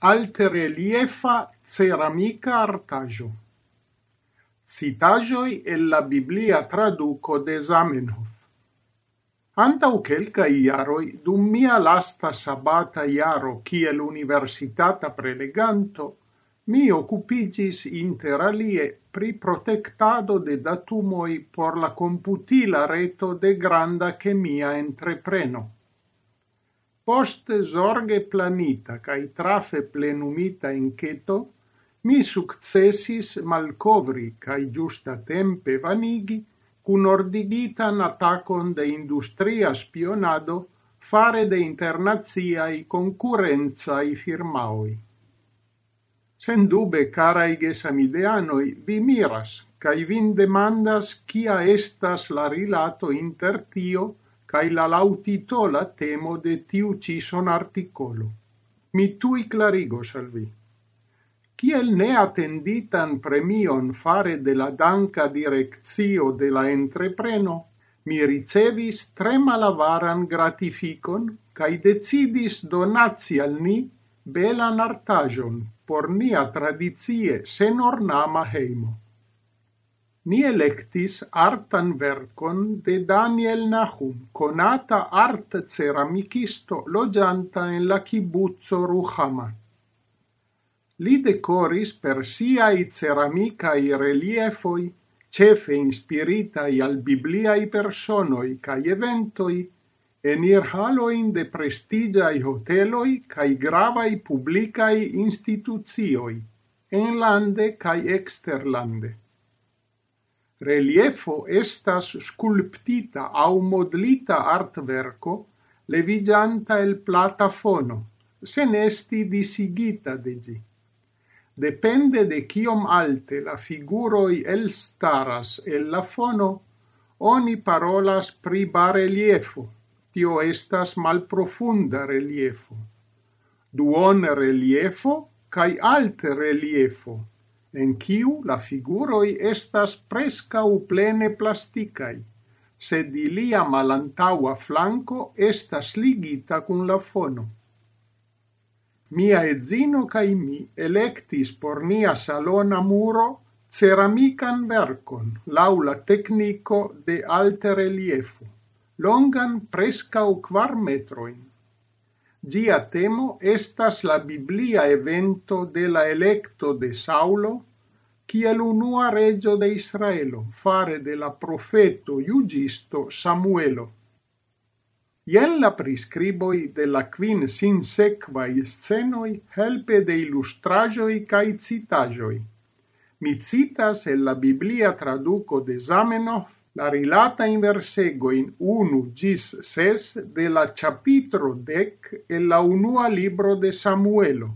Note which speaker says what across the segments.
Speaker 1: altreliefa ceramica artajo. Citajoi el la biblia traduco de Zamenhof. Antau quelca iaroi, dum mia lasta sabata iaro kiel universitata preleganto, mi occupigis interalie pri protectado de datumoi por la computila reto de granda chemia entrepreno. Poste zorge planita cae trafe plenumita enketo, mi successis malcovri cae giusta tempe vanigi cun ordigitan attacon de industria spionado fare de internaziai concurrenzai firmaoi. Sen dube, carai gesamideanoi, vi miras, cae vin demandas cia estas la rilato inter tio cae la lautitola temo de tiu ĉi sonartikolo. Mi tui clarigos al vi. Kiel neatenditan premion fare de la danca direzio de la entrepreno, mi ricevis tre malavaran gratificon cae decidis donazi al ni belan artagion por nia tradizie sen ornama heimo ni electis artan vercon de Daniel Nahum, conata art ceramicisto loggianta in la kibuzzo Ruhama. Li decoris per siai ceramicai reliefoi, cefe inspiritai al bibliai personoi cae eventoi, enir haloin de prestigiai hoteloi cae gravai publicai instituzioi, enlande cae exterlande. Reliefo estas sculptita au modlita artverco levigianta el platafono, sen esti disigita de gi. Depende de kiom alte la figuroi elstaras el la fono, oni parolas pri bareliefo, tio estas malprofunda reliefo. Duon reliefo cae alte reliefo, en quiu la figuroi estas preskaŭ plene plasticai, sed ilia malantaua flanco estas ligita kun la fono. Mia edzino cae mi electis por nia salona muro ceramican vercon laula tecnico de alte reliefo, longan preskaŭ quar metroin. Gia temo estas la biblia evento de la electo de Saulo kiel unua regio de Israelo, fare de la profeto iugisto Samuelo. Ien la prescriboi de la quin sin sequai scenoi helpe de illustrajoi cae citajoi. Mi citas el la Biblia traduco de Zamenhof la rilata in versegoin unu gis ses de la capitro dec e la unua libro de Samuelo.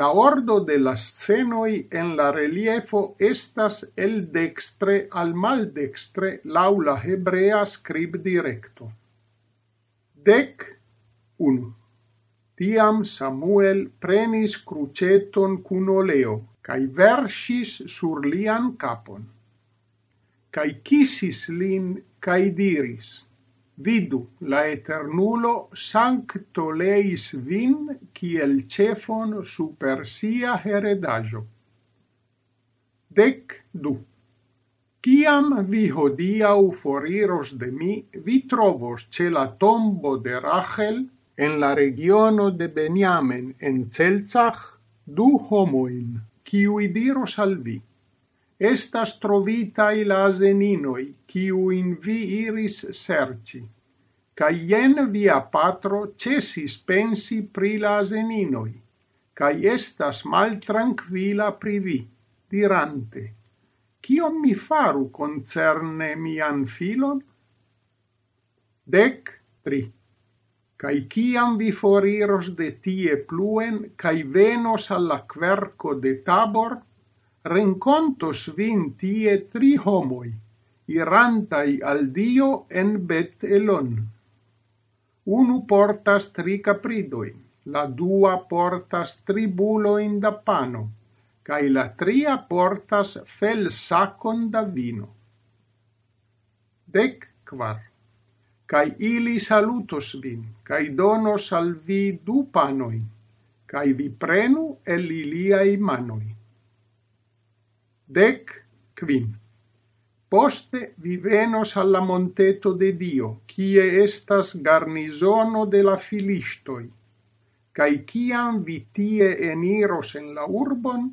Speaker 1: La ordo de la scenoi en la reliefo estas el dextre al maldextre dextre la hebrea scribdirekto. Dec 1. Tiam Samuel prenis cruceton cun oleo, cae versis sur lian capon, cae kisis lin, cae diris, Vidu, la Eternulo sanktoleis vin kiel cefon super sia heredajo. Dec du. Ciam vi hodiau foriros de mi, vi trovos ce la tombo de Rachel en la regiono de Beniamen en Celzach du homoin, ciui diros al vi estas trovitai la aseninoi, ciuin vi iris serci. Ca jen via patro cesis pensi pri la aseninoi, ca estas mal tranquila pri vi, dirante, Cion mi faru concerne mian filon? Dec tri. Cai ciam vi foriros de tie pluen, cai venos alla querco de tabor, rencontos vin tie tri homoi, irantai al Dio en bet elon. Unu portas tri capridoi, la dua portas tri buloin da pano, cae la tria portas fel sacon da vino. Dec quar. Cae ili salutos vin, cae donos al vi du panoin, cae vi prenu el iliai manoi dec quin. Poste vi venos alla monteto de Dio, cie estas garnizono de la filistoi. Cai ciam vi tie eniros en la urbon,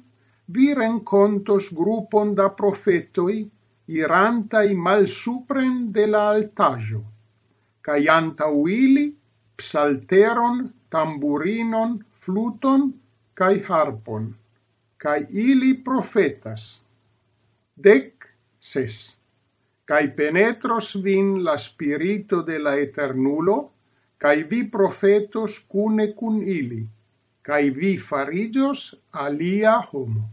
Speaker 1: vi rencontos grupon da profetoi, irantai mal supren de la altajo, cae anta uili, psalteron, tamburinon, fluton, cae harpon, cae ili profetas dec ses. cae penetros vin la spirito de la eternulo, cae vi profetos cune cun ili, cae vi farigios alia homo.